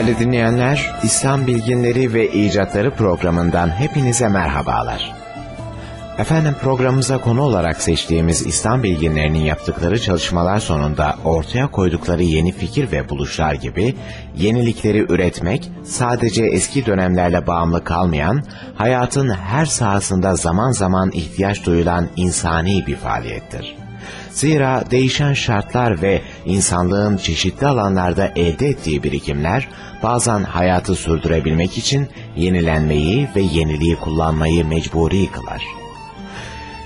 Değerli dinleyenler, İslam Bilginleri ve İcatları programından hepinize merhabalar. Efendim programımıza konu olarak seçtiğimiz İslam bilginlerinin yaptıkları çalışmalar sonunda ortaya koydukları yeni fikir ve buluşlar gibi yenilikleri üretmek sadece eski dönemlerle bağımlı kalmayan, hayatın her sahasında zaman zaman ihtiyaç duyulan insani bir faaliyettir. Zira değişen şartlar ve insanlığın çeşitli alanlarda elde ettiği birikimler bazen hayatı sürdürebilmek için yenilenmeyi ve yeniliği kullanmayı mecburi kılar.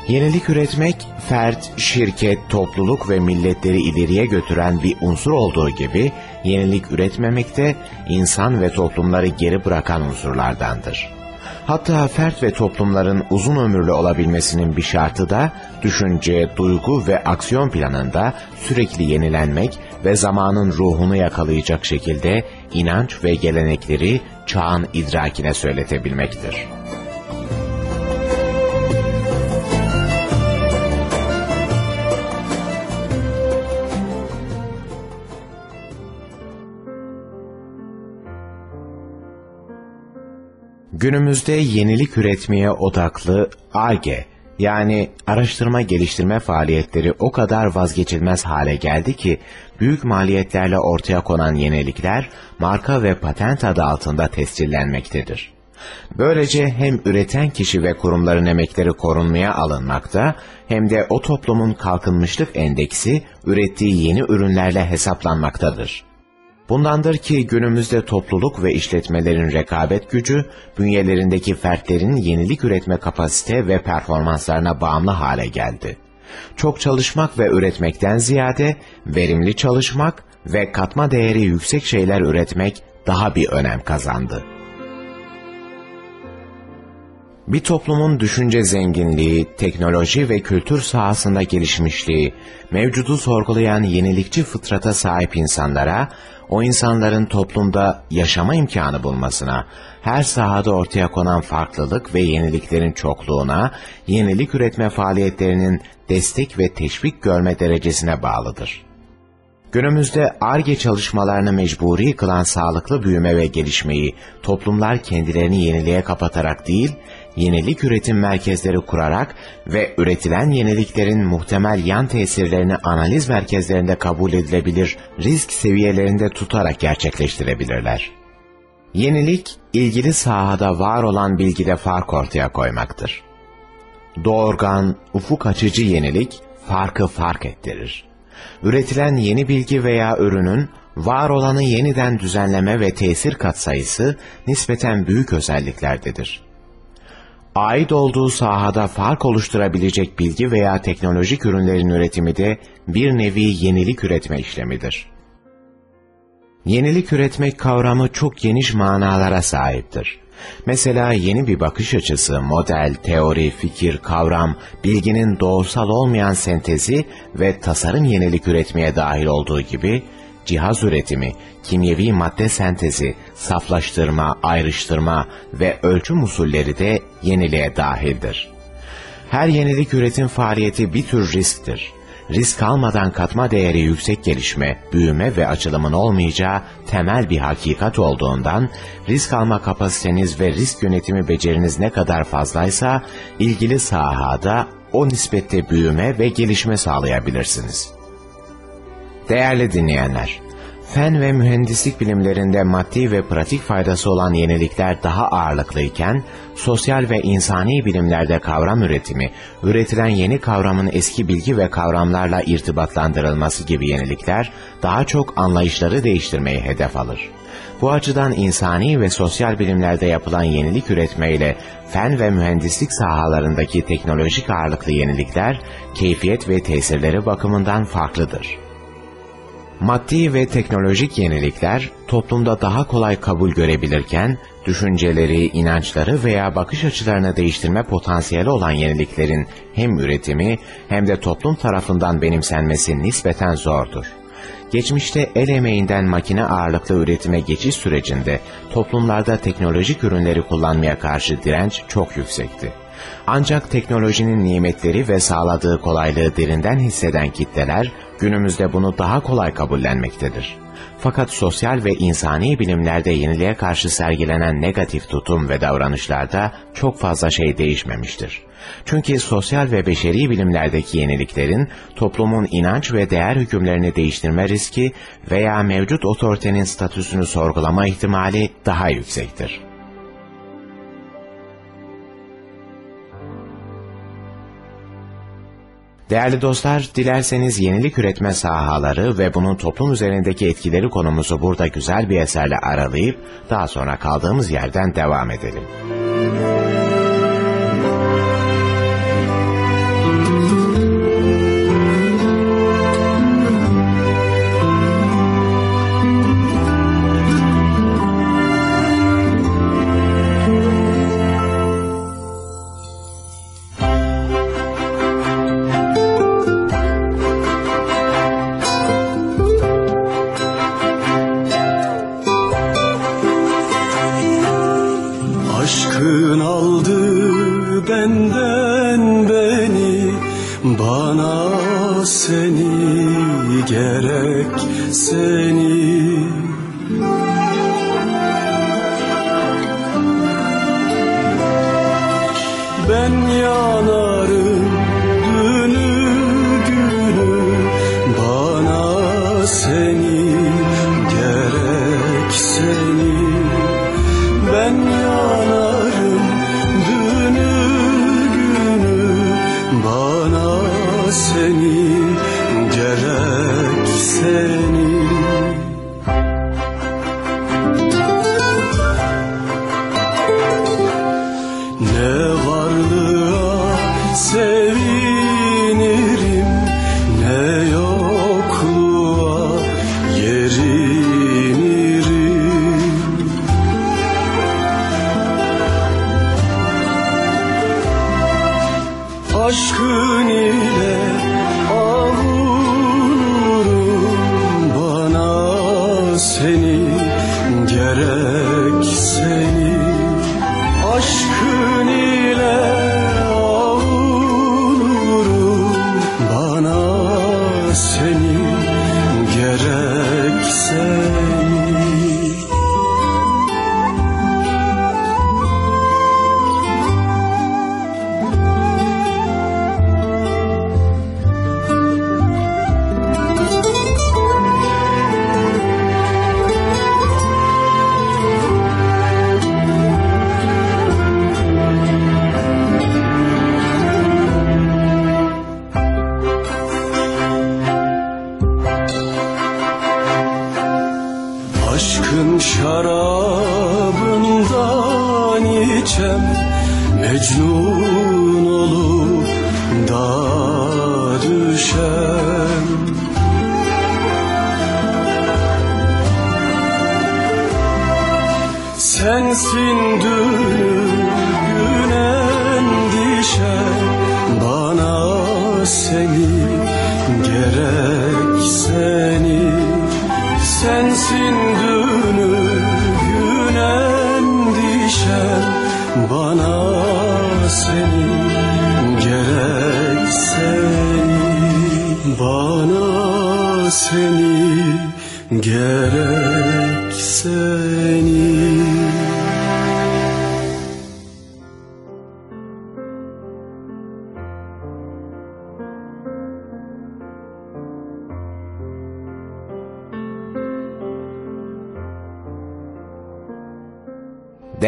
Yenilik üretmek, fert, şirket, topluluk ve milletleri ileriye götüren bir unsur olduğu gibi, yenilik üretmemek de insan ve toplumları geri bırakan unsurlardandır. Hatta fert ve toplumların uzun ömürlü olabilmesinin bir şartı da, düşünce, duygu ve aksiyon planında sürekli yenilenmek ve zamanın ruhunu yakalayacak şekilde inanç ve gelenekleri çağın idrakine söyletebilmektir. Günümüzde yenilik üretmeye odaklı ARGE yani araştırma geliştirme faaliyetleri o kadar vazgeçilmez hale geldi ki büyük maliyetlerle ortaya konan yenilikler marka ve patent adı altında tescillenmektedir. Böylece hem üreten kişi ve kurumların emekleri korunmaya alınmakta hem de o toplumun kalkınmışlık endeksi ürettiği yeni ürünlerle hesaplanmaktadır. Bundandır ki günümüzde topluluk ve işletmelerin rekabet gücü, bünyelerindeki fertlerin yenilik üretme kapasite ve performanslarına bağımlı hale geldi. Çok çalışmak ve üretmekten ziyade, verimli çalışmak ve katma değeri yüksek şeyler üretmek daha bir önem kazandı. Bir toplumun düşünce zenginliği, teknoloji ve kültür sahasında gelişmişliği, mevcudu sorgulayan yenilikçi fıtrata sahip insanlara, o insanların toplumda yaşama imkanı bulmasına, her sahada ortaya konan farklılık ve yeniliklerin çokluğuna, yenilik üretme faaliyetlerinin destek ve teşvik görme derecesine bağlıdır. Günümüzde ARGE çalışmalarını mecburi kılan sağlıklı büyüme ve gelişmeyi toplumlar kendilerini yeniliğe kapatarak değil, yenilik üretim merkezleri kurarak ve üretilen yeniliklerin muhtemel yan tesirlerini analiz merkezlerinde kabul edilebilir risk seviyelerinde tutarak gerçekleştirebilirler. Yenilik, ilgili sahada var olan bilgide fark ortaya koymaktır. Doğurgan, ufuk açıcı yenilik, farkı fark ettirir. Üretilen yeni bilgi veya ürünün, var olanı yeniden düzenleme ve tesir katsayısı nispeten büyük özelliklerdedir ait olduğu sahada fark oluşturabilecek bilgi veya teknolojik ürünlerin üretimi de bir nevi yenilik üretme işlemidir. Yenilik üretmek kavramı çok geniş manalara sahiptir. Mesela yeni bir bakış açısı, model, teori, fikir, kavram, bilginin doğusal olmayan sentezi ve tasarım yenilik üretmeye dahil olduğu gibi, cihaz üretimi, kimyevi madde sentezi, saflaştırma, ayrıştırma ve ölçüm usulleri de yeniliğe dahildir. Her yenilik üretim faaliyeti bir tür risktir. risk almadan katma değeri yüksek gelişme, büyüme ve açılımın olmayacağı temel bir hakikat olduğundan, risk alma kapasiteniz ve risk yönetimi beceriniz ne kadar fazlaysa, ilgili sahada o nispette büyüme ve gelişme sağlayabilirsiniz. Değerli dinleyenler, fen ve mühendislik bilimlerinde maddi ve pratik faydası olan yenilikler daha ağırlıklıyken, sosyal ve insani bilimlerde kavram üretimi, üretilen yeni kavramın eski bilgi ve kavramlarla irtibatlandırılması gibi yenilikler daha çok anlayışları değiştirmeyi hedef alır. Bu açıdan insani ve sosyal bilimlerde yapılan yenilik üretmeyle fen ve mühendislik sahalarındaki teknolojik ağırlıklı yenilikler, keyfiyet ve tesirleri bakımından farklıdır. Maddi ve teknolojik yenilikler toplumda daha kolay kabul görebilirken, düşünceleri, inançları veya bakış açılarını değiştirme potansiyeli olan yeniliklerin hem üretimi hem de toplum tarafından benimsenmesi nispeten zordur. Geçmişte el emeğinden makine ağırlıklı üretime geçiş sürecinde toplumlarda teknolojik ürünleri kullanmaya karşı direnç çok yüksekti. Ancak teknolojinin nimetleri ve sağladığı kolaylığı derinden hisseden kitleler günümüzde bunu daha kolay kabullenmektedir. Fakat sosyal ve insani bilimlerde yeniliğe karşı sergilenen negatif tutum ve davranışlarda çok fazla şey değişmemiştir. Çünkü sosyal ve beşeri bilimlerdeki yeniliklerin toplumun inanç ve değer hükümlerini değiştirme riski veya mevcut otoritenin statüsünü sorgulama ihtimali daha yüksektir. Değerli dostlar, dilerseniz yenilik üretme sahaları ve bunun toplum üzerindeki etkileri konumuzu burada güzel bir eserle aralayıp daha sonra kaldığımız yerden devam edelim. seni. Ben Mecnun.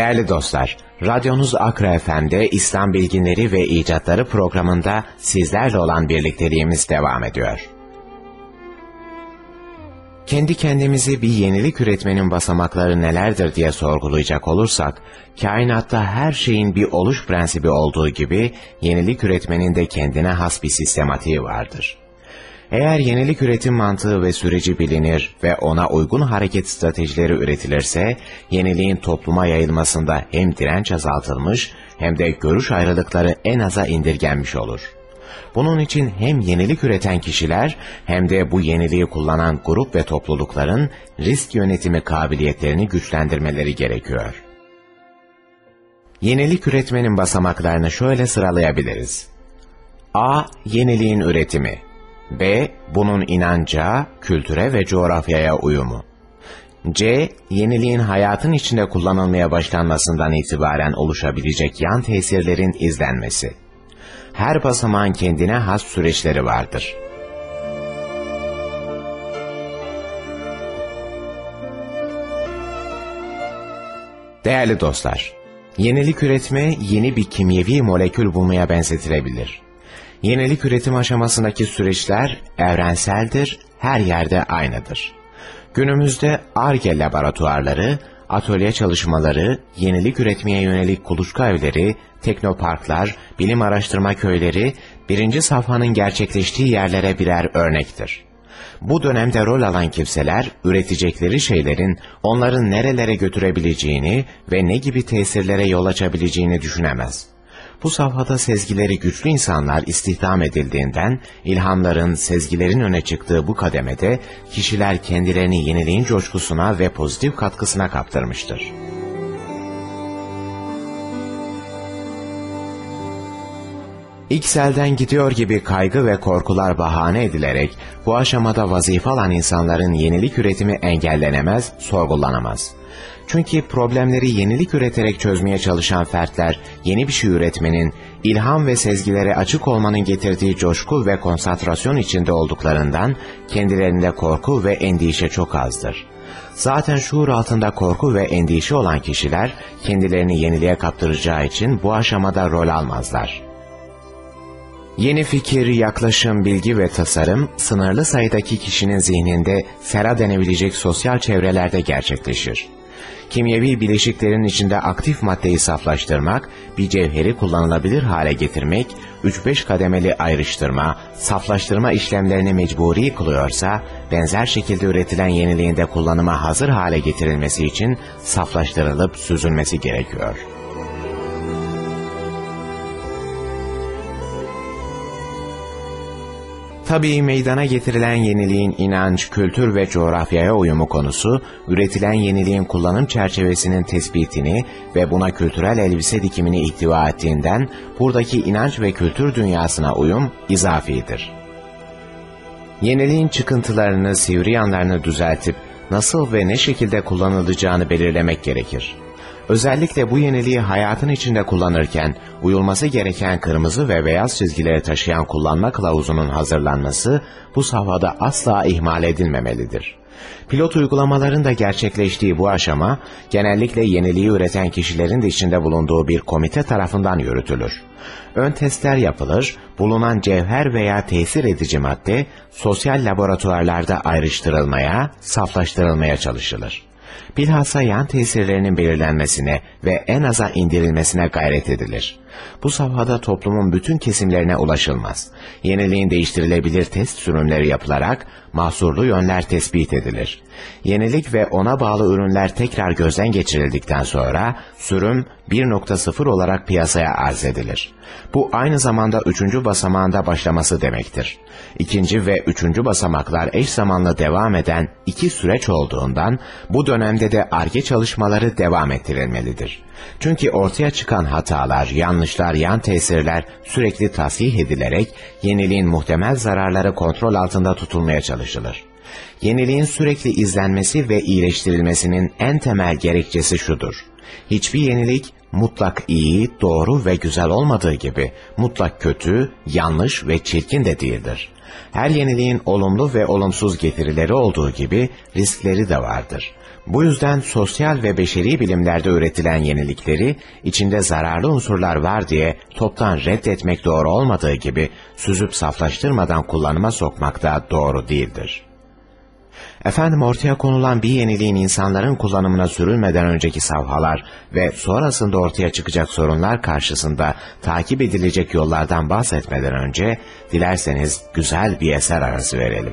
Değerli dostlar, radyonuz Akra FM'de İslam Bilginleri ve İcatları programında sizlerle olan birlikteliğimiz devam ediyor. Kendi kendimizi bir yenilik üretmenin basamakları nelerdir diye sorgulayacak olursak, kainatta her şeyin bir oluş prensibi olduğu gibi, yenilik üretmenin de kendine has bir sistematiği vardır. Eğer yenilik üretim mantığı ve süreci bilinir ve ona uygun hareket stratejileri üretilirse, yeniliğin topluma yayılmasında hem direnç azaltılmış hem de görüş ayrılıkları en aza indirgenmiş olur. Bunun için hem yenilik üreten kişiler hem de bu yeniliği kullanan grup ve toplulukların risk yönetimi kabiliyetlerini güçlendirmeleri gerekiyor. Yenilik üretmenin basamaklarını şöyle sıralayabiliriz. A. Yeniliğin üretimi B. Bunun inanca, kültüre ve coğrafyaya uyumu. C. Yeniliğin hayatın içinde kullanılmaya başlanmasından itibaren oluşabilecek yan tesirlerin izlenmesi. Her basamağın kendine has süreçleri vardır. Değerli dostlar, yenilik üretme yeni bir kimyevi molekül bulmaya benzetilebilir. Yenilik üretim aşamasındaki süreçler evrenseldir, her yerde aynıdır. Günümüzde ARGE laboratuvarları, atölye çalışmaları, yenilik üretmeye yönelik kuluçka evleri, teknoparklar, bilim araştırma köyleri, birinci safhanın gerçekleştiği yerlere birer örnektir. Bu dönemde rol alan kimseler, üretecekleri şeylerin onların nerelere götürebileceğini ve ne gibi tesirlere yol açabileceğini düşünemez. Bu safhada sezgileri güçlü insanlar istihdam edildiğinden, ilhamların, sezgilerin öne çıktığı bu kademede, kişiler kendilerini yeniliğin coşkusuna ve pozitif katkısına kaptırmıştır. İlk elden gidiyor gibi kaygı ve korkular bahane edilerek, bu aşamada vazife alan insanların yenilik üretimi engellenemez, sorgulanamaz. Çünkü problemleri yenilik üreterek çözmeye çalışan fertler yeni bir şey üretmenin, ilham ve sezgilere açık olmanın getirdiği coşku ve konsantrasyon içinde olduklarından kendilerinde korku ve endişe çok azdır. Zaten şuur altında korku ve endişe olan kişiler kendilerini yeniliğe kaptıracağı için bu aşamada rol almazlar. Yeni fikir, yaklaşım, bilgi ve tasarım sınırlı sayıdaki kişinin zihninde sera denebilecek sosyal çevrelerde gerçekleşir kimyevi bileşiklerin içinde aktif maddeyi saflaştırmak, bir cevheri kullanılabilir hale getirmek, 3-5 kademeli ayrıştırma, saflaştırma işlemlerini mecburi kılıyorsa, benzer şekilde üretilen yeniliğinde kullanıma hazır hale getirilmesi için saflaştırılıp süzülmesi gerekiyor. Tabii meydana getirilen yeniliğin inanç, kültür ve coğrafyaya uyumu konusu, üretilen yeniliğin kullanım çerçevesinin tespitini ve buna kültürel elbise dikimini ihtiva ettiğinden, buradaki inanç ve kültür dünyasına uyum izafidir. Yeniliğin çıkıntılarını, sivri yanlarını düzeltip, nasıl ve ne şekilde kullanılacağını belirlemek gerekir. Özellikle bu yeniliği hayatın içinde kullanırken uyulması gereken kırmızı ve beyaz çizgileri taşıyan kullanma kılavuzunun hazırlanması bu safhada asla ihmal edilmemelidir. Pilot uygulamaların gerçekleştiği bu aşama genellikle yeniliği üreten kişilerin de içinde bulunduğu bir komite tarafından yürütülür. Ön testler yapılır, bulunan cevher veya tesir edici madde sosyal laboratuvarlarda ayrıştırılmaya, saflaştırılmaya çalışılır bilhassa yan tesirlerinin belirlenmesine ve en aza indirilmesine gayret edilir. Bu safhada toplumun bütün kesimlerine ulaşılmaz. Yeniliğin değiştirilebilir test sürümleri yapılarak mahsurlu yönler tespit edilir. Yenilik ve ona bağlı ürünler tekrar gözden geçirildikten sonra sürüm 1.0 olarak piyasaya arz edilir. Bu aynı zamanda üçüncü basamağında başlaması demektir. İkinci ve üçüncü basamaklar eş zamanlı devam eden iki süreç olduğundan bu dönemde de ARGE çalışmaları devam ettirilmelidir. Çünkü ortaya çıkan hatalar, yanlışlar, yan tesirler sürekli tasih edilerek yeniliğin muhtemel zararları kontrol altında tutulmaya çalışılır. Yeniliğin sürekli izlenmesi ve iyileştirilmesinin en temel gerekçesi şudur. Hiçbir yenilik mutlak iyi, doğru ve güzel olmadığı gibi mutlak kötü, yanlış ve çirkin de değildir. Her yeniliğin olumlu ve olumsuz getirileri olduğu gibi riskleri de vardır. Bu yüzden sosyal ve beşeri bilimlerde üretilen yenilikleri içinde zararlı unsurlar var diye toptan reddetmek doğru olmadığı gibi süzüp saflaştırmadan kullanıma sokmak da doğru değildir. Efendim ortaya konulan bir yeniliğin insanların kullanımına sürülmeden önceki savhalar ve sonrasında ortaya çıkacak sorunlar karşısında takip edilecek yollardan bahsetmeden önce dilerseniz güzel bir eser arası verelim.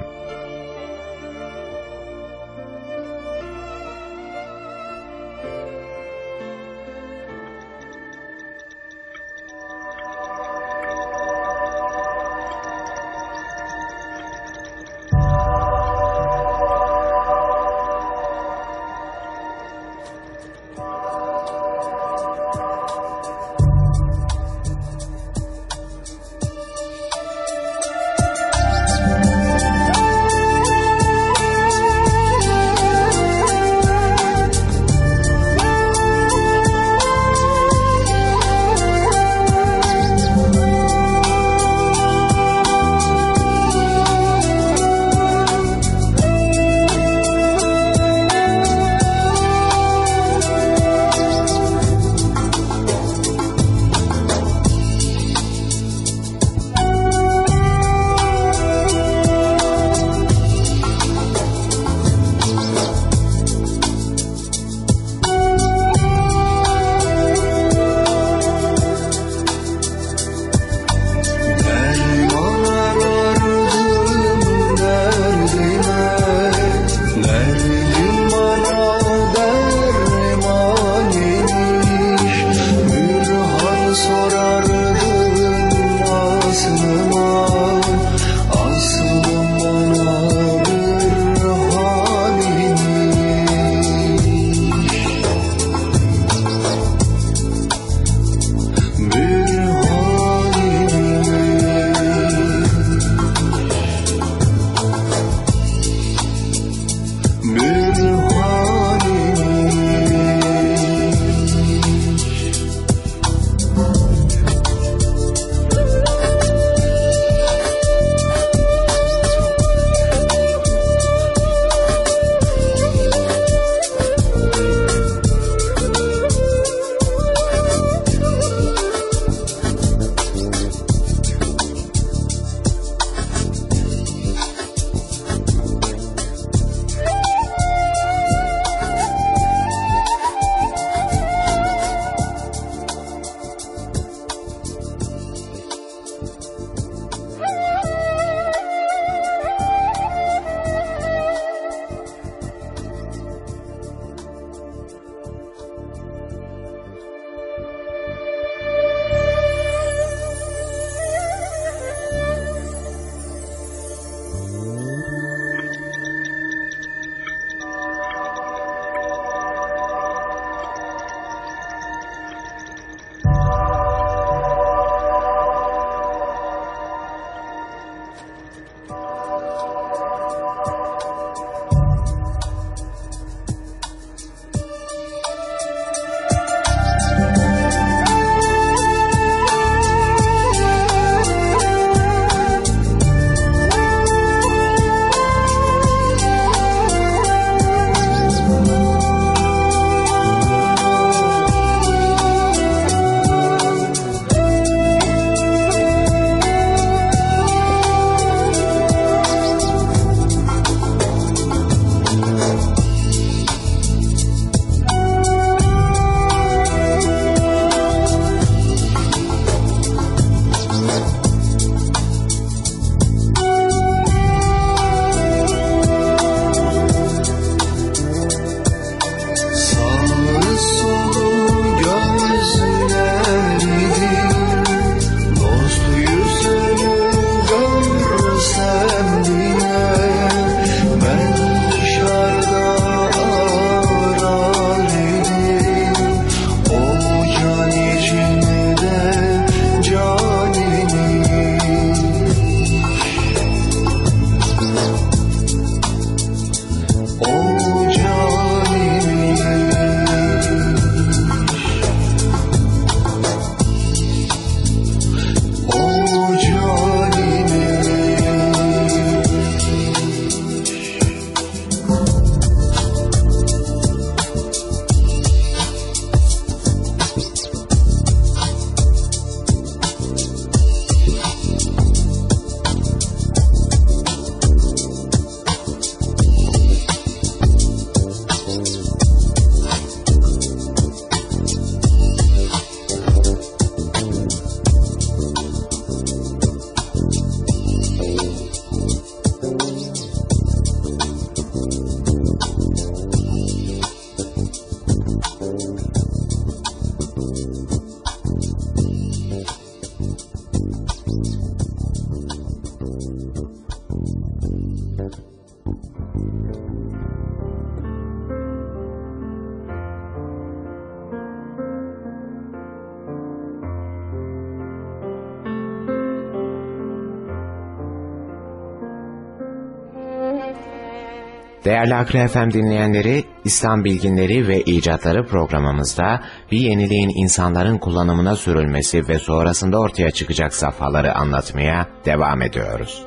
Değerli Akre FM dinleyenleri, İslam Bilginleri ve İcatları programımızda bir yeniliğin insanların kullanımına sürülmesi ve sonrasında ortaya çıkacak safhaları anlatmaya devam ediyoruz.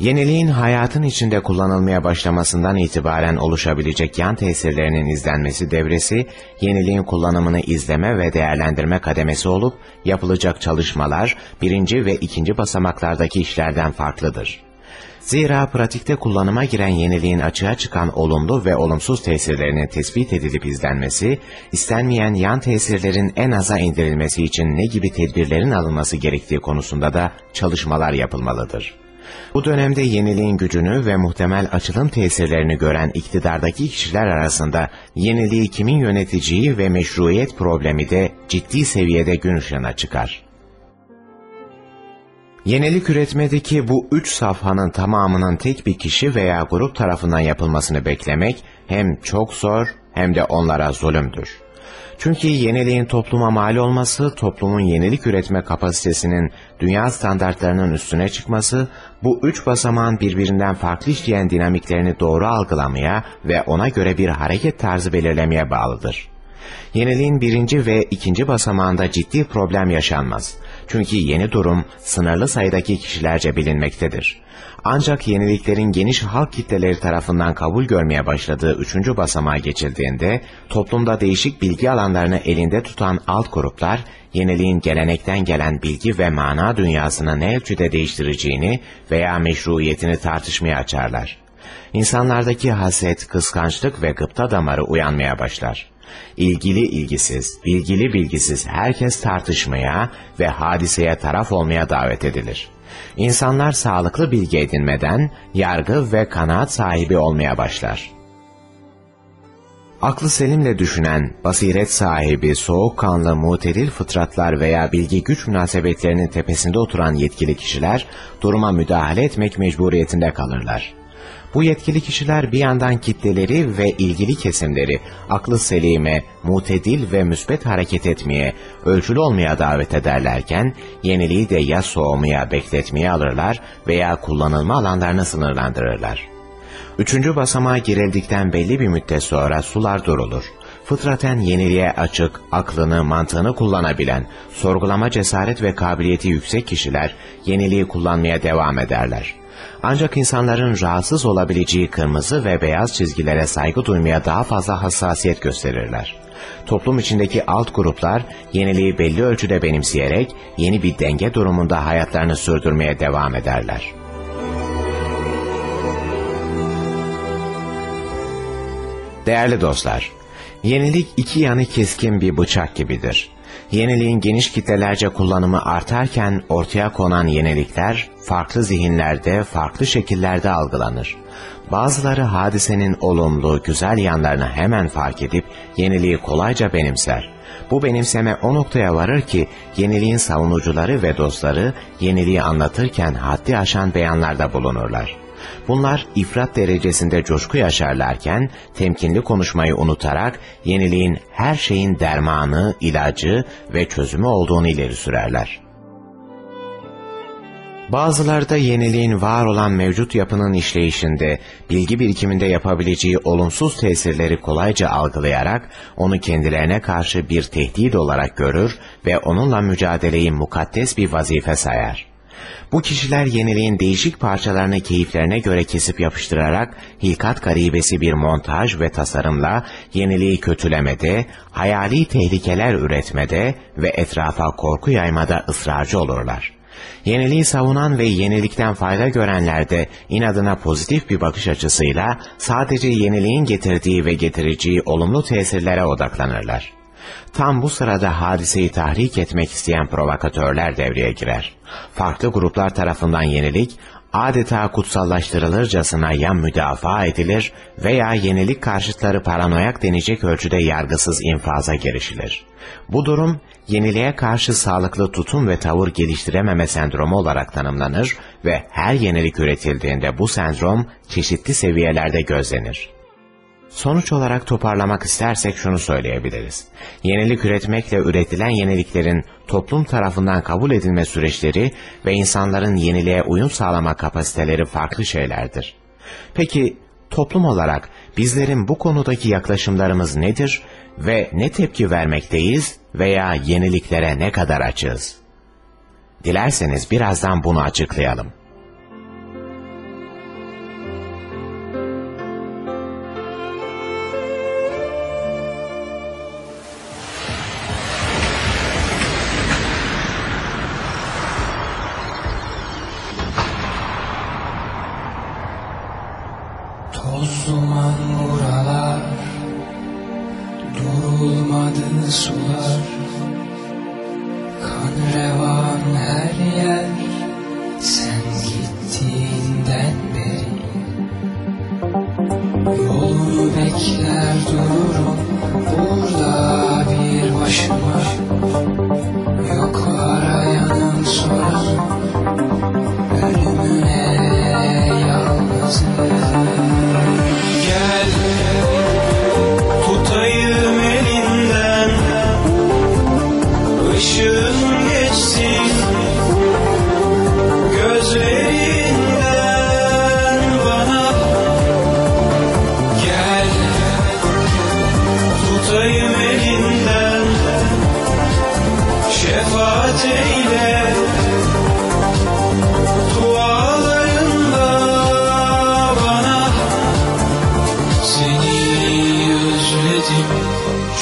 Yeniliğin hayatın içinde kullanılmaya başlamasından itibaren oluşabilecek yan tesirlerinin izlenmesi devresi, yeniliğin kullanımını izleme ve değerlendirme kademesi olup, yapılacak çalışmalar birinci ve ikinci basamaklardaki işlerden farklıdır. Zira pratikte kullanıma giren yeniliğin açığa çıkan olumlu ve olumsuz tesirlerinin tespit edilip izlenmesi, istenmeyen yan tesirlerin en aza indirilmesi için ne gibi tedbirlerin alınması gerektiği konusunda da çalışmalar yapılmalıdır. Bu dönemde yeniliğin gücünü ve muhtemel açılım tesirlerini gören iktidardaki kişiler arasında yeniliği kimin yöneteceği ve meşruiyet problemi de ciddi seviyede gün ışığına çıkar. Yenilik üretmedeki bu üç safhanın tamamının tek bir kişi veya grup tarafından yapılmasını beklemek hem çok zor hem de onlara zulümdür. Çünkü yeniliğin topluma mal olması, toplumun yenilik üretme kapasitesinin dünya standartlarının üstüne çıkması, bu üç basamağın birbirinden farklı işleyen dinamiklerini doğru algılamaya ve ona göre bir hareket tarzı belirlemeye bağlıdır. Yeniliğin birinci ve ikinci basamağında ciddi problem yaşanmaz. Çünkü yeni durum sınırlı sayıdaki kişilerce bilinmektedir. Ancak yeniliklerin geniş halk kitleleri tarafından kabul görmeye başladığı üçüncü basamağa geçildiğinde, toplumda değişik bilgi alanlarını elinde tutan alt gruplar, yeniliğin gelenekten gelen bilgi ve mana dünyasını ne ölçüde değiştireceğini veya meşruiyetini tartışmaya açarlar. İnsanlardaki haset, kıskançlık ve gıpta damarı uyanmaya başlar. İlgili ilgisiz, bilgili bilgisiz herkes tartışmaya ve hadiseye taraf olmaya davet edilir. İnsanlar sağlıklı bilgi edinmeden yargı ve kanaat sahibi olmaya başlar. Aklı selimle düşünen, basiret sahibi, soğukkanlı, mutedil fıtratlar veya bilgi güç münasebetlerinin tepesinde oturan yetkili kişiler, duruma müdahale etmek mecburiyetinde kalırlar. Bu yetkili kişiler bir yandan kitleleri ve ilgili kesimleri aklı selime, mutedil ve müsbet hareket etmeye, ölçülü olmaya davet ederlerken, yeniliği de ya soğumaya, bekletmeye alırlar veya kullanılma alanlarını sınırlandırırlar. Üçüncü basamağa girildikten belli bir müddet sonra sular durulur. Fıtraten yeniliğe açık, aklını, mantığını kullanabilen, sorgulama cesaret ve kabiliyeti yüksek kişiler yeniliği kullanmaya devam ederler. Ancak insanların rahatsız olabileceği kırmızı ve beyaz çizgilere saygı duymaya daha fazla hassasiyet gösterirler. Toplum içindeki alt gruplar yeniliği belli ölçüde benimseyerek yeni bir denge durumunda hayatlarını sürdürmeye devam ederler. Değerli dostlar, yenilik iki yanı keskin bir bıçak gibidir. Yeniliğin geniş kitlelerce kullanımı artarken ortaya konan yenilikler farklı zihinlerde, farklı şekillerde algılanır. Bazıları hadisenin olumlu, güzel yanlarını hemen fark edip yeniliği kolayca benimser. Bu benimseme o noktaya varır ki yeniliğin savunucuları ve dostları yeniliği anlatırken haddi aşan beyanlarda bulunurlar. Bunlar ifrat derecesinde coşku yaşarlarken temkinli konuşmayı unutarak yeniliğin her şeyin dermanı, ilacı ve çözümü olduğunu ileri sürerler. Bazıları da yeniliğin var olan mevcut yapının işleyişinde, bilgi birikiminde yapabileceği olumsuz tesirleri kolayca algılayarak onu kendilerine karşı bir tehdit olarak görür ve onunla mücadeleyi mukaddes bir vazife sayar. Bu kişiler yeniliğin değişik parçalarını keyiflerine göre kesip yapıştırarak hilkat garibesi bir montaj ve tasarımla yeniliği kötülemede, hayali tehlikeler üretmede ve etrafa korku yaymada ısrarcı olurlar. Yeniliği savunan ve yenilikten fayda görenler de inadına pozitif bir bakış açısıyla sadece yeniliğin getirdiği ve getireceği olumlu tesirlere odaklanırlar. Tam bu sırada hadiseyi tahrik etmek isteyen provokatörler devreye girer. Farklı gruplar tarafından yenilik, adeta kutsallaştırılırcasına ya müdafaa edilir veya yenilik karşıtları paranoyak denecek ölçüde yargısız infaza girişilir. Bu durum, yeniliğe karşı sağlıklı tutum ve tavır geliştirememe sendromu olarak tanımlanır ve her yenilik üretildiğinde bu sendrom çeşitli seviyelerde gözlenir. Sonuç olarak toparlamak istersek şunu söyleyebiliriz. Yenilik üretmekle üretilen yeniliklerin toplum tarafından kabul edilme süreçleri ve insanların yeniliğe uyum sağlama kapasiteleri farklı şeylerdir. Peki toplum olarak bizlerin bu konudaki yaklaşımlarımız nedir ve ne tepki vermekteyiz veya yeniliklere ne kadar açığız? Dilerseniz birazdan bunu açıklayalım.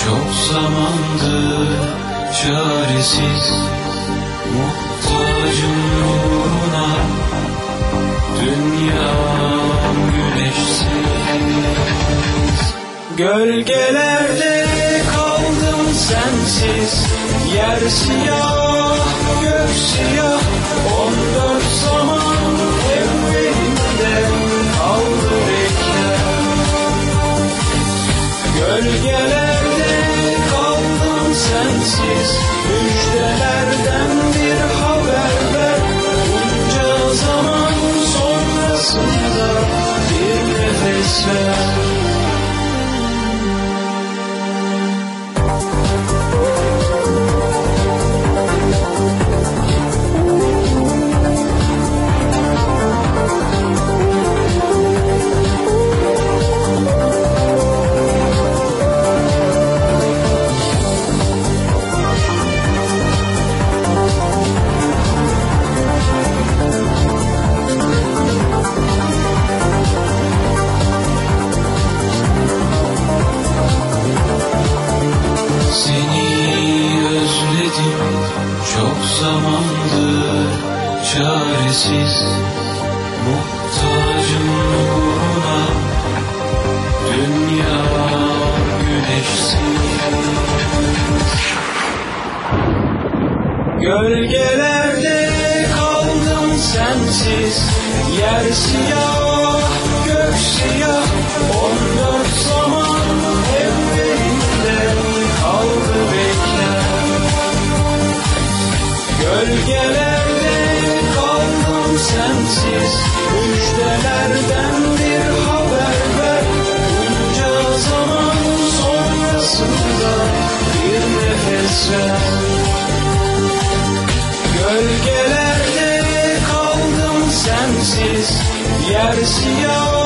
Çok zamandır çaresiz Muhtacım nuruna dünyam güneşsiz. Gölgelerde kaldım sensiz Yer siyah, gök siyah On dört zaman evvelinde kaldı bekler Gölgelerde kaldım sensiz. Müjdelerden bir haber ver Bunca zaman sonrasında bir nefes ver çaresiz Muhtacım nuruna dünya güneşsiz. Gölgelerde kaldım sensiz Yer siyah, gök siyah On Yer siyah, gök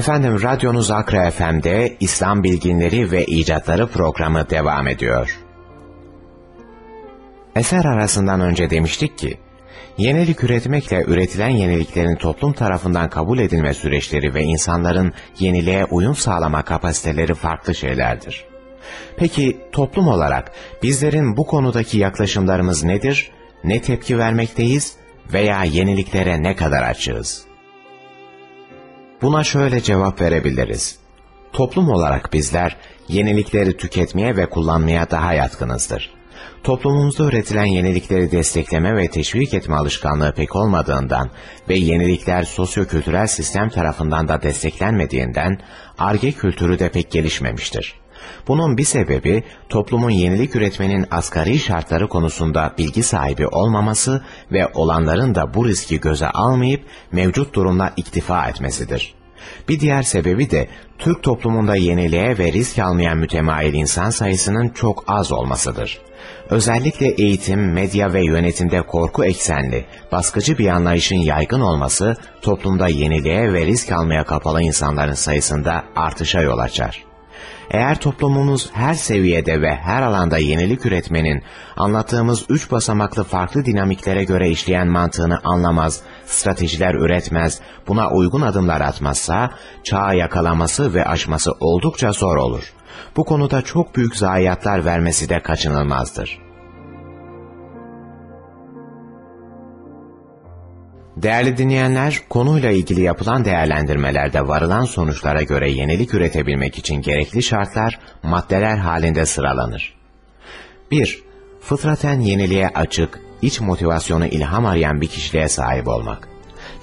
Efendim radyonuz Akra FM'de İslam Bilginleri ve İcatları programı devam ediyor. Eser arasından önce demiştik ki, yenilik üretmekle üretilen yeniliklerin toplum tarafından kabul edilme süreçleri ve insanların yeniliğe uyum sağlama kapasiteleri farklı şeylerdir. Peki toplum olarak bizlerin bu konudaki yaklaşımlarımız nedir, ne tepki vermekteyiz veya yeniliklere ne kadar açığız? Buna şöyle cevap verebiliriz. Toplum olarak bizler yenilikleri tüketmeye ve kullanmaya daha yatkınızdır. Toplumumuzda üretilen yenilikleri destekleme ve teşvik etme alışkanlığı pek olmadığından ve yenilikler sosyo-kültürel sistem tarafından da desteklenmediğinden arge kültürü de pek gelişmemiştir. Bunun bir sebebi toplumun yenilik üretmenin asgari şartları konusunda bilgi sahibi olmaması ve olanların da bu riski göze almayıp mevcut durumla iktifa etmesidir. Bir diğer sebebi de Türk toplumunda yeniliğe ve risk almayan mütemayil insan sayısının çok az olmasıdır. Özellikle eğitim, medya ve yönetimde korku eksenli, baskıcı bir anlayışın yaygın olması toplumda yeniliğe ve risk almaya kapalı insanların sayısında artışa yol açar. Eğer toplumumuz her seviyede ve her alanda yenilik üretmenin anlattığımız üç basamaklı farklı dinamiklere göre işleyen mantığını anlamaz, stratejiler üretmez, buna uygun adımlar atmazsa, çağı yakalaması ve aşması oldukça zor olur. Bu konuda çok büyük zayiatlar vermesi de kaçınılmazdır. Değerli dinleyenler, konuyla ilgili yapılan değerlendirmelerde varılan sonuçlara göre yenilik üretebilmek için gerekli şartlar maddeler halinde sıralanır. 1. Fıtraten yeniliğe açık, iç motivasyonu ilham arayan bir kişiliğe sahip olmak.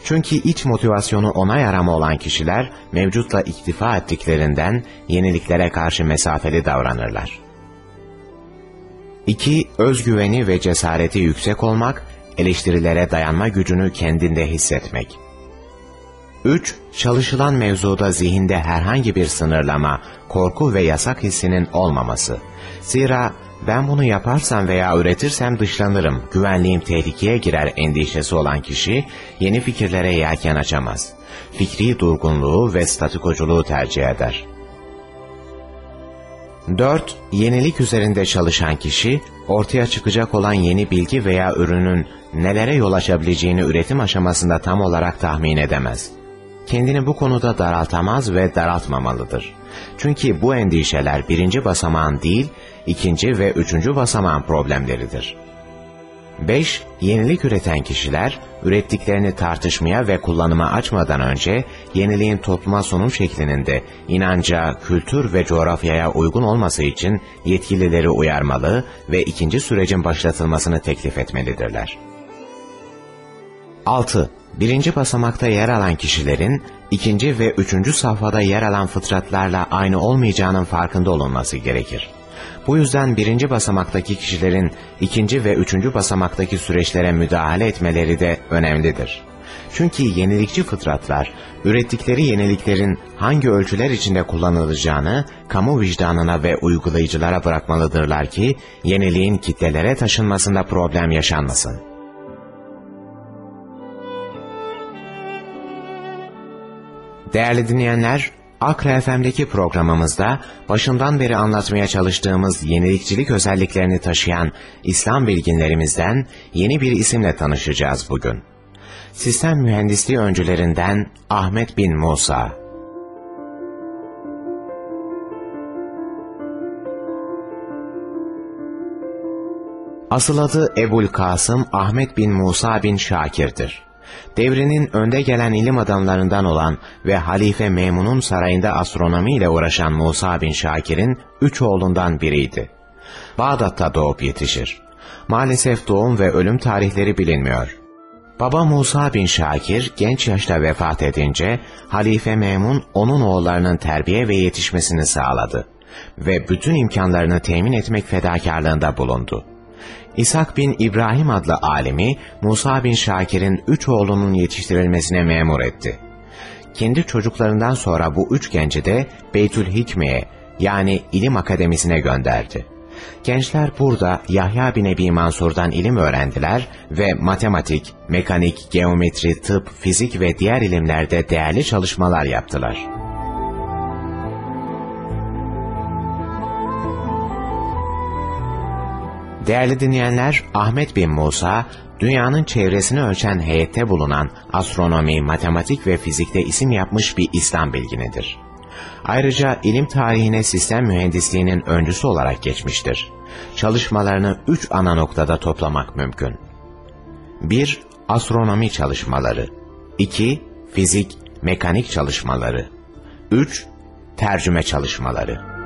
Çünkü iç motivasyonu onay arama olan kişiler mevcutla iktifa ettiklerinden yeniliklere karşı mesafeli davranırlar. 2. Özgüveni ve cesareti yüksek olmak, eleştirilere dayanma gücünü kendinde hissetmek. 3. Çalışılan mevzuda zihinde herhangi bir sınırlama, korku ve yasak hissinin olmaması. Zira ben bunu yaparsam veya üretirsem dışlanırım, güvenliğim tehlikeye girer endişesi olan kişi yeni fikirlere yelken açamaz. Fikri durgunluğu ve statükoculuğu tercih eder. 4. Yenilik üzerinde çalışan kişi, ortaya çıkacak olan yeni bilgi veya ürünün nelere yol açabileceğini üretim aşamasında tam olarak tahmin edemez. Kendini bu konuda daraltamaz ve daraltmamalıdır. Çünkü bu endişeler birinci basamağın değil, ikinci ve üçüncü basamağın problemleridir. 5. Yenilik üreten kişiler, ürettiklerini tartışmaya ve kullanıma açmadan önce, yeniliğin topluma sunum şeklinin inanca, kültür ve coğrafyaya uygun olması için yetkilileri uyarmalı ve ikinci sürecin başlatılmasını teklif etmelidirler. 6. Birinci basamakta yer alan kişilerin, ikinci ve üçüncü safhada yer alan fıtratlarla aynı olmayacağının farkında olunması gerekir. Bu yüzden birinci basamaktaki kişilerin ikinci ve üçüncü basamaktaki süreçlere müdahale etmeleri de önemlidir. Çünkü yenilikçi fıtratlar, ürettikleri yeniliklerin hangi ölçüler içinde kullanılacağını kamu vicdanına ve uygulayıcılara bırakmalıdırlar ki, yeniliğin kitlelere taşınmasında problem yaşanmasın. Değerli dinleyenler, Akra FM'deki programımızda başından beri anlatmaya çalıştığımız yenilikçilik özelliklerini taşıyan İslam bilginlerimizden yeni bir isimle tanışacağız bugün. Sistem mühendisliği öncülerinden Ahmet bin Musa. Asıl adı Ebul Kasım Ahmet bin Musa bin Şakir'dir devrinin önde gelen ilim adamlarından olan ve Halife Memun'un sarayında astronomi ile uğraşan Musa bin Şakir'in üç oğlundan biriydi. Bağdat'ta doğup yetişir. Maalesef doğum ve ölüm tarihleri bilinmiyor. Baba Musa bin Şakir genç yaşta vefat edince Halife Memun onun oğullarının terbiye ve yetişmesini sağladı ve bütün imkanlarını temin etmek fedakarlığında bulundu. İshak bin İbrahim adlı alimi Musa bin Şakir'in üç oğlunun yetiştirilmesine memur etti. Kendi çocuklarından sonra bu üç genci de Beytül Hikme'ye yani ilim akademisine gönderdi. Gençler burada Yahya bin Ebi Mansur'dan ilim öğrendiler ve matematik, mekanik, geometri, tıp, fizik ve diğer ilimlerde değerli çalışmalar yaptılar. Değerli dinleyenler, Ahmet bin Musa, dünyanın çevresini ölçen heyette bulunan astronomi, matematik ve fizikte isim yapmış bir İslam bilginidir. Ayrıca ilim tarihine sistem mühendisliğinin öncüsü olarak geçmiştir. Çalışmalarını üç ana noktada toplamak mümkün. 1- Astronomi çalışmaları 2- Fizik, mekanik çalışmaları 3- Tercüme çalışmaları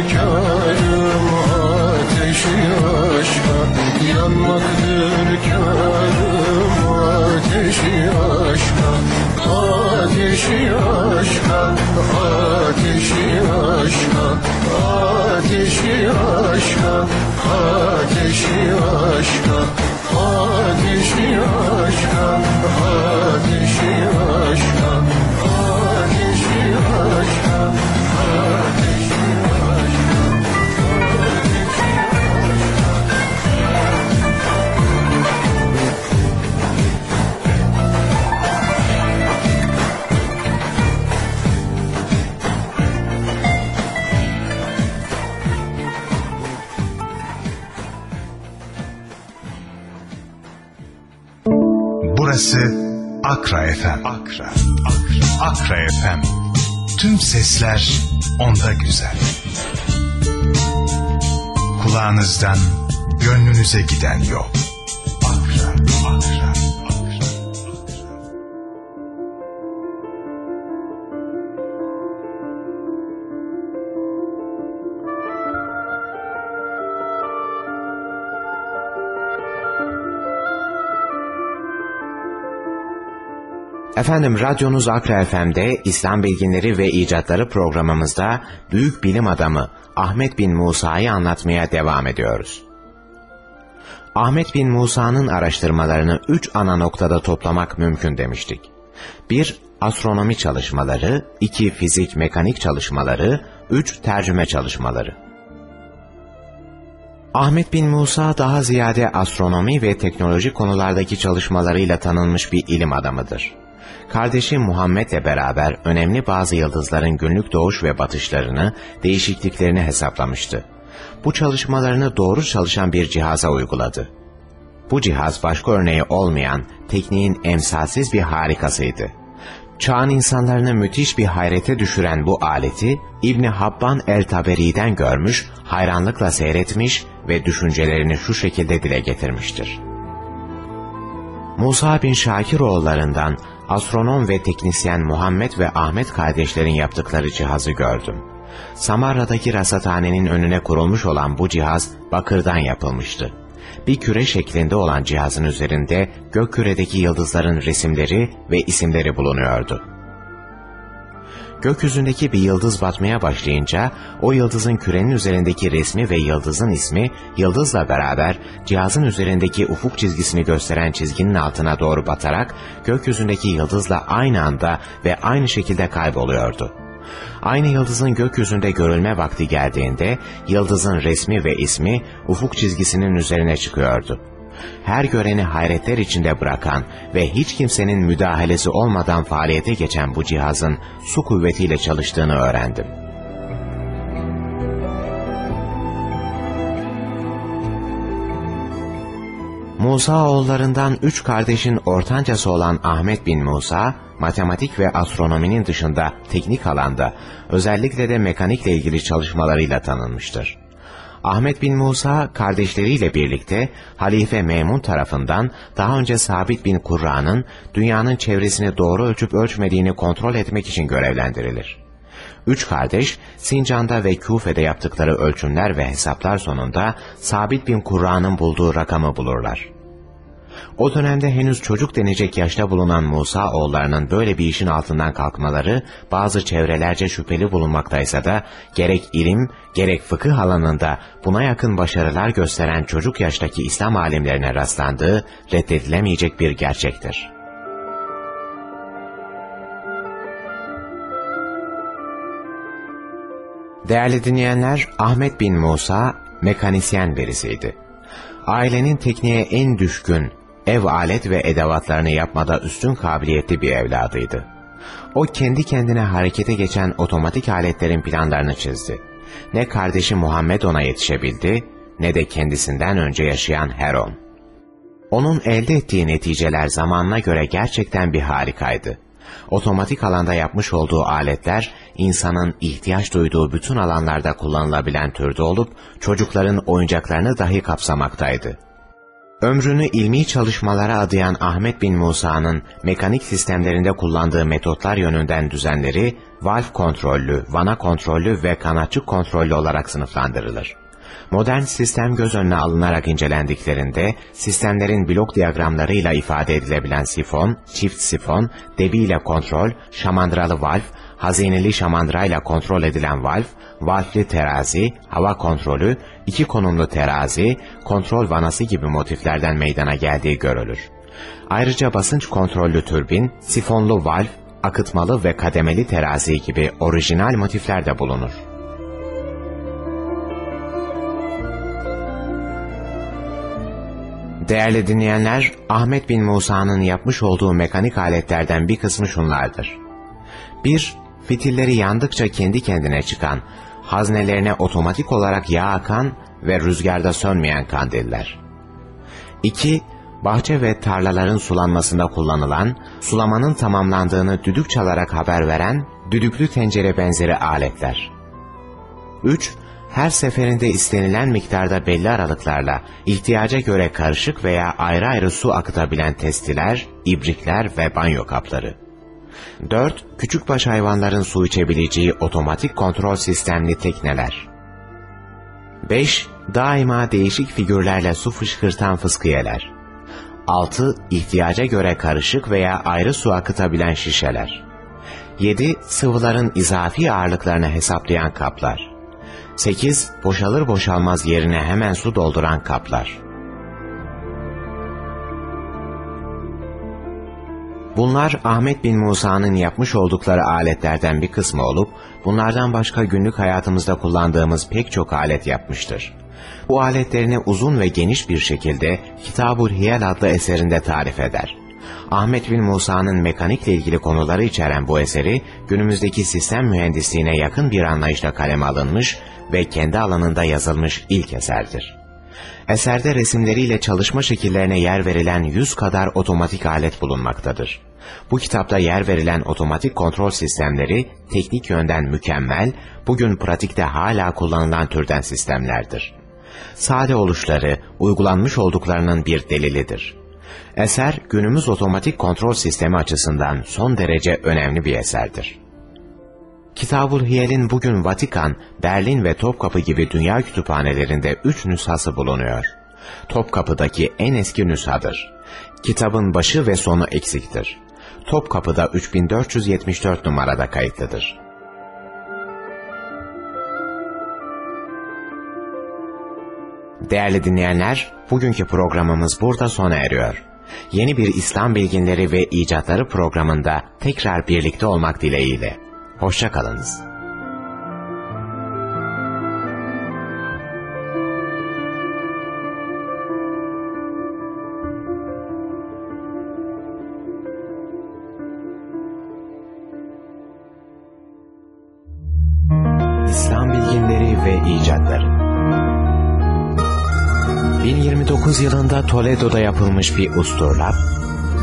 Karım ateşi aşka Yanmaktır karım ateşi aşka Ateşi aşka Ateşi aşka Ateşi aşka Ateşi aşka Ateşi aşka Ateşi aşka Akra FM. Akra, Akra, Akra FM. Tüm sesler onda güzel. Kulağınızdan gönlünüze giden yol. Efendim radyonuz Akra FM'de İslam Bilginleri ve İcatları programımızda büyük bilim adamı Ahmet bin Musa'yı anlatmaya devam ediyoruz. Ahmet bin Musa'nın araştırmalarını üç ana noktada toplamak mümkün demiştik. 1- Astronomi çalışmaları, 2- Fizik mekanik çalışmaları, 3- Tercüme çalışmaları. Ahmet bin Musa daha ziyade astronomi ve teknoloji konulardaki çalışmalarıyla tanınmış bir ilim adamıdır. Kardeşi Muhammed'le beraber önemli bazı yıldızların günlük doğuş ve batışlarını, değişikliklerini hesaplamıştı. Bu çalışmalarını doğru çalışan bir cihaza uyguladı. Bu cihaz başka örneği olmayan tekniğin emsalsiz bir harikasıydı. Çağın insanlarını müthiş bir hayrete düşüren bu aleti İbni Habban el-Taberi'den görmüş, hayranlıkla seyretmiş ve düşüncelerini şu şekilde dile getirmiştir. Musa bin Şakiroğullarından astronom ve teknisyen Muhammed ve Ahmet kardeşlerin yaptıkları cihazı gördüm. Samarra'daki rasathanenin önüne kurulmuş olan bu cihaz bakırdan yapılmıştı. Bir küre şeklinde olan cihazın üzerinde gökküredeki yıldızların resimleri ve isimleri bulunuyordu. Gökyüzündeki bir yıldız batmaya başlayınca o yıldızın kürenin üzerindeki resmi ve yıldızın ismi yıldızla beraber cihazın üzerindeki ufuk çizgisini gösteren çizginin altına doğru batarak gökyüzündeki yıldızla aynı anda ve aynı şekilde kayboluyordu. Aynı yıldızın gökyüzünde görülme vakti geldiğinde yıldızın resmi ve ismi ufuk çizgisinin üzerine çıkıyordu her göreni hayretler içinde bırakan ve hiç kimsenin müdahalesi olmadan faaliyete geçen bu cihazın su kuvvetiyle çalıştığını öğrendim. Musa oğullarından üç kardeşin ortancası olan Ahmet bin Musa, matematik ve astronominin dışında teknik alanda, özellikle de mekanikle ilgili çalışmalarıyla tanınmıştır. Ahmet bin Musa kardeşleriyle birlikte Halife Memun tarafından daha önce Sabit bin Kurra'nın dünyanın çevresini doğru ölçüp ölçmediğini kontrol etmek için görevlendirilir. Üç kardeş Sincan'da ve Küfe'de yaptıkları ölçümler ve hesaplar sonunda Sabit bin Kurra'nın bulduğu rakamı bulurlar. O dönemde henüz çocuk denecek yaşta bulunan Musa oğullarının böyle bir işin altından kalkmaları bazı çevrelerce şüpheli bulunmaktaysa da gerek ilim gerek fıkıh alanında buna yakın başarılar gösteren çocuk yaştaki İslam alimlerine rastlandığı reddedilemeyecek bir gerçektir. Değerli dinleyenler, Ahmet bin Musa mekanisyen birisiydi. Ailenin tekniğe en düşkün, ev alet ve edevatlarını yapmada üstün kabiliyetli bir evladıydı. O kendi kendine harekete geçen otomatik aletlerin planlarını çizdi. Ne kardeşi Muhammed ona yetişebildi, ne de kendisinden önce yaşayan Heron. Onun elde ettiği neticeler zamanına göre gerçekten bir harikaydı. Otomatik alanda yapmış olduğu aletler, insanın ihtiyaç duyduğu bütün alanlarda kullanılabilen türde olup, çocukların oyuncaklarını dahi kapsamaktaydı. Ömrünü ilmi çalışmalara adayan Ahmet bin Musa'nın mekanik sistemlerinde kullandığı metotlar yönünden düzenleri, valve kontrollü, vana kontrollü ve kanatçık kontrollü olarak sınıflandırılır. Modern sistem göz önüne alınarak incelendiklerinde, sistemlerin blok diyagramlarıyla ifade edilebilen sifon, çift sifon, debiyle kontrol, şamandıralı valve, hazineli şamandırayla kontrol edilen valve, valfli terazi, hava kontrolü, iki konumlu terazi, kontrol vanası gibi motiflerden meydana geldiği görülür. Ayrıca basınç kontrollü türbin, sifonlu valv, akıtmalı ve kademeli terazi gibi orijinal motifler de bulunur. Değerli dinleyenler, Ahmet bin Musa'nın yapmış olduğu mekanik aletlerden bir kısmı şunlardır. 1. Fitilleri yandıkça kendi kendine çıkan, haznelerine otomatik olarak yağ akan ve rüzgarda sönmeyen kandiller. 2. Bahçe ve tarlaların sulanmasında kullanılan, sulamanın tamamlandığını düdük çalarak haber veren düdüklü tencere benzeri aletler. 3. Her seferinde istenilen miktarda belli aralıklarla ihtiyaca göre karışık veya ayrı ayrı su akıtabilen testiler, ibrikler ve banyo kapları. 4. Küçükbaş hayvanların su içebileceği otomatik kontrol sistemli tekneler. 5. Daima değişik figürlerle su fışkırtan fıskiyeler. 6. İhtiyaca göre karışık veya ayrı su akıtabilen şişeler. 7. Sıvıların izafi ağırlıklarını hesaplayan kaplar. 8. Boşalır boşalmaz yerine hemen su dolduran kaplar. Bunlar Ahmet bin Musa'nın yapmış oldukları aletlerden bir kısmı olup, bunlardan başka günlük hayatımızda kullandığımız pek çok alet yapmıştır. Bu aletlerini uzun ve geniş bir şekilde Kitabul Hiyal adlı eserinde tarif eder. Ahmet bin Musa'nın mekanikle ilgili konuları içeren bu eseri, günümüzdeki sistem mühendisliğine yakın bir anlayışla kaleme alınmış ve kendi alanında yazılmış ilk eserdir. Eserde resimleriyle çalışma şekillerine yer verilen yüz kadar otomatik alet bulunmaktadır. Bu kitapta yer verilen otomatik kontrol sistemleri teknik yönden mükemmel, bugün pratikte hala kullanılan türden sistemlerdir. Sade oluşları, uygulanmış olduklarının bir delilidir. Eser, günümüz otomatik kontrol sistemi açısından son derece önemli bir eserdir. Kitab-ül Hiyel'in bugün Vatikan, Berlin ve Topkapı gibi dünya kütüphanelerinde üç nüshası bulunuyor. Topkapı'daki en eski nüshadır. Kitabın başı ve sonu eksiktir. Topkapı'da 3474 numarada kayıtlıdır. Değerli dinleyenler, bugünkü programımız burada sona eriyor. Yeni bir İslam bilginleri ve icatları programında tekrar birlikte olmak dileğiyle. Hoşçakalınız. İslam bilginleri ve icatları 1029 yılında Toledo'da yapılmış bir usturlap,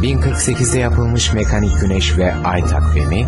1048'de yapılmış mekanik güneş ve ay takvimi,